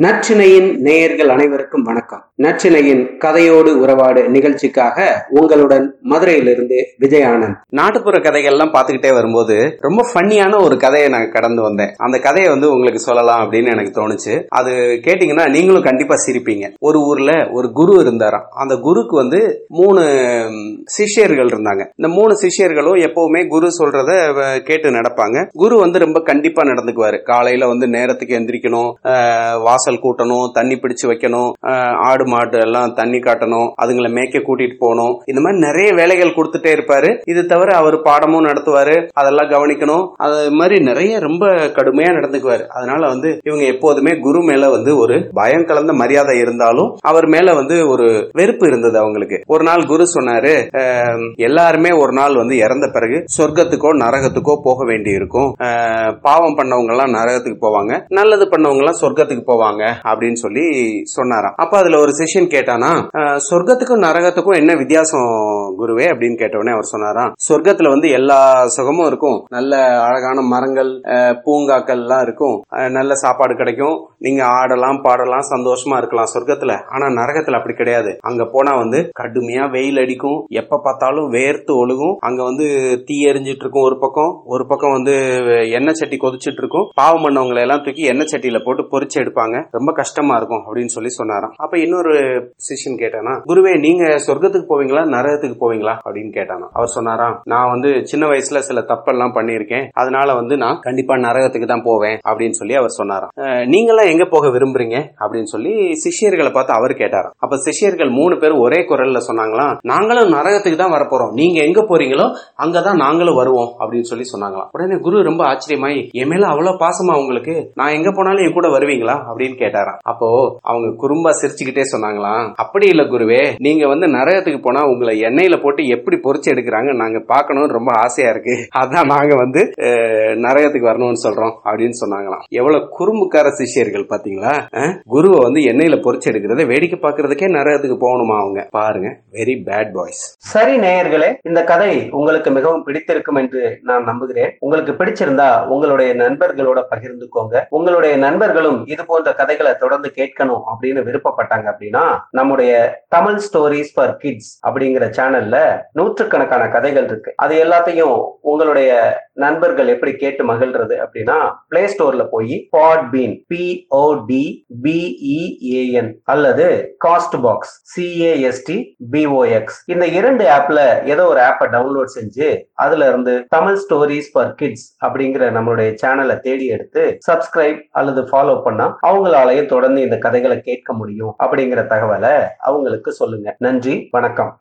நச்சினையின் நேயர்கள் அனைவருக்கும் வணக்கம். நச்சினையின் கதையோடு உறவாடு நிகழ்ச்சிக்காக உங்களுடன் மதுரையிலிருந்து விஜயானந்த். நாட்டுப்புற கதைகள்லாம் பார்த்துக்கிட்டே வரும்போது ரொம்ப ஃபன்னியான ஒரு கதையை நான் கடந்து வந்தேன். அந்த கதையை வந்து உங்களுக்கு சொல்லலாம் அப்படின்னு எனக்கு தோணுச்சு. அது கேட்டிங்கன்னா நீங்களும் கண்டிப்பா சிரிப்பீங்க. ஒரு ஊர்ல ஒரு குரு இருந்தாராம். அந்த குருக்கு வந்து மூணு சிஷ்யர்கள் இருந்தாங்க. இந்த மூணு சிஷ்யர்களும் எப்பவுமே குரு சொல்றத கேட்டு நடப்பாங்க. குரு வந்து ரொம்ப கண்டிப்பா நடந்துக்குவாரு. காலையில வந்து நேரத்துக்கு எந்திரிக்கணும். வாச வாசல் கூட்டணும் தண்ணி பிடிச்சு வைக்கணும் ஆடு மாடு எல்லாம் தண்ணி காட்டணும் அதுங்களை மேய்க்க கூட்டிட்டு போகணும். இந்த மாதிரி நிறைய வேலைகள் கொடுத்துட்டே இருப்பாரு. இது தவிர அவர் பாடமும் நடத்துவாரு. அதெல்லாம் கவனிக்கணும். அது மாதிரி நிறைய ரொம்ப கடுமையா நடந்துக்குவாரு. அதனால வந்து இவங்க எப்போதுமே குரு மேல வந்து ஒரு பயம் கலந்த மரியாதை இருந்தாலும் அவர் மேல வந்து ஒரு வெறுப்பு இருந்தது அவங்களுக்கு. ஒரு நாள் குரு சொன்னாரு எல்லாருமே ஒரு நாள் வந்து இறந்த பிறகு சொர்க்கத்துக்கோ நரகத்துக்கோ போக வேண்டி இருக்கும் பாவம் பண்ணவங்க எல்லாம் நரகத்துக்கு போவாங்க. நல்லது பண்ணவங்க எல்லாம் சொர்க்கத்துக்கு போவாங்க. அப்படின்னு சொல்லி சொன்னாராம். அப்ப அதுல ஒரு செஷன் கேட்டானா சொர்க்கத்துக்கும் நரகத்துக்கும் என்ன வித்தியாசம் குருவே? அப்படின்னு கேட்டவுடனே அவர் சொன்னாராம் சொர்க்கத்துல வந்து எல்லா சுகமும் இருக்கும். நல்ல அழகான மரங்கள் பூங்காக்கள் எல்லாம் இருக்கும். நல்ல சாப்பாடு கிடைக்கும். நீங்க ஆடலாம் பாடலாம் சந்தோஷமா இருக்கலாம் சொர்க்கத்துல. ஆனா நரகத்துல அப்படி கிடையாது. அங்க போனா வந்து கடுமையா வெயில் அடிக்கும். எப்ப பார்த்தாலும் வேர்த்து ஒழுகும். அங்க வந்து தீ எரிஞ்சிட்டு இருக்கும் ஒரு பக்கம். ஒரு பக்கம் வந்து எண்ணெய் சட்டி கொதிச்சிட்டு இருக்கும். பாவம் பண்ணவங்களை எல்லாம் தூக்கி எண்ணெய் சட்டியில போட்டு பொறிச்சு எடுப்பாங்க. ரொம்ப கஷ்டமா இருக்கும் அப்படின்னு சொல்லி சொன்னாராம். அப்ப இன்னொரு சிஷியன் கேட்டானா குருவே நீங்க சொர்க்கத்துக்கு போவீங்களா? நரகத்துக்கு போவீங்களா? அப்படின்னு கேட்டானா அவர் சொன்னாராம் நான் வந்து சின்ன வயசுல சில தப்பெல்லாம் பண்ணியிருக்கேன். அதனால வந்து நான் கண்டிப்பா நரகத்துக்கு தான் போவேன். அப்படின்னு சொல்லி அவர் சொன்னாராம். நீங்களாம் எங்க போக விரும்புறீங்க? அப்படின்னு சொல்லி சிஷ்யர்களை பார்த்து அவர் கேட்டாராம். அப்ப சிஷியர்கள் மூணு பேர் ஒரே குரல்ல சொன்னாங்களாம் நாங்களும் நரகத்துக்கு தான் வரப்போறோம். நீங்க எங்க போறீங்களோ அங்கதான் நாங்களும் வருவோம். அப்படின்னு சொல்லி சொன்னாங்களாம். உடனே குரு ரொம்ப ஆச்சரியமாயி என் மேல அவ்வளவு பாசமா உங்களுக்கு? நான் எங்க போனாலும் என் கூட வருவீங்களா? அப்படின்னு கேட்டாராம். அப்போ அவங்க குறும்பா சிரிச்சுக்கிட்டே சொன்னாங்களாம் அப்படி இல்ல குருவே நீங்க வந்து நரகத்துக்கு போனா உங்களை எண்ணெயில போட்டு எப்படி பொரிச்சு எடுக்கிறாங்க நாங்க பாக்கணும்னு ரொம்ப ஆசையா இருக்கு. அதான் நாங்க வந்து நரகத்துக்கு வரணும்னு சொல்றோம் அப்படின்னு சொன்னாங்களாம். எவ்வளவு குறும்புக்கார சிஷ்யர்கள் பாத்தீங்களா? குருவை வந்து எண்ணெயில பொறிச்சு எடுக்கிறத வேடிக்கை பார்க்கறதுக்கே நரகத்துக்கு போகணுமா அவங்க? பாருங்க வெரி பேட் பாய்ஸ் சரி நேயர்களே இந்த கதை உங்களுக்கு மிகவும் பிடித்திருக்கும் என்று நான் நம்புகிறேன். உங்களுக்கு பிடிச்சிருந்தா உங்களுடைய நண்பர்களோட பகிர்ந்துக்கோங்க. உங்களுடைய நண்பர்களும் இது போன்ற கதைகளை தொடர்ந்து கேட்கணும் அப்படின்னு விருப்பப்பட்டாங்க அப்படின்னா நம்முடைய தமிழ் ஸ்டோரிஸ் ஃபார் கிட்ஸ் அப்படிங்கிற சேனல்ல நூற்றுக்கணக்கான கதைகள் இருக்கு. அது எல்லாத்தையும் உங்களுடைய நண்பர்கள் எப்படி கேட்டு மகிழ்றது அப்படின்னா பிளே ஸ்டோர்ல போய் podbean P O D B E A N அல்லது castbox C A S T B O X இந்த இரண்டு ஆப்ல ஏதோ ஒரு ஆப்பை டவுன்லோட் செஞ்சு அதுல இருந்து தமிழ் ஸ்டோரிஸ் ஃபார் கிட்ஸ் அப்படிங்கிற நம்மளுடைய சேனலை தேடி எடுத்து சப்ஸ்கிரைப் அல்லது ஃபாலோ பண்ணா அவங்களாலேயே தொடர்ந்து இந்த கதைகளை கேட்க முடியும் அப்படிங்கிற தகவலை அவங்களுக்கு சொல்லுங்க. நன்றி வணக்கம்.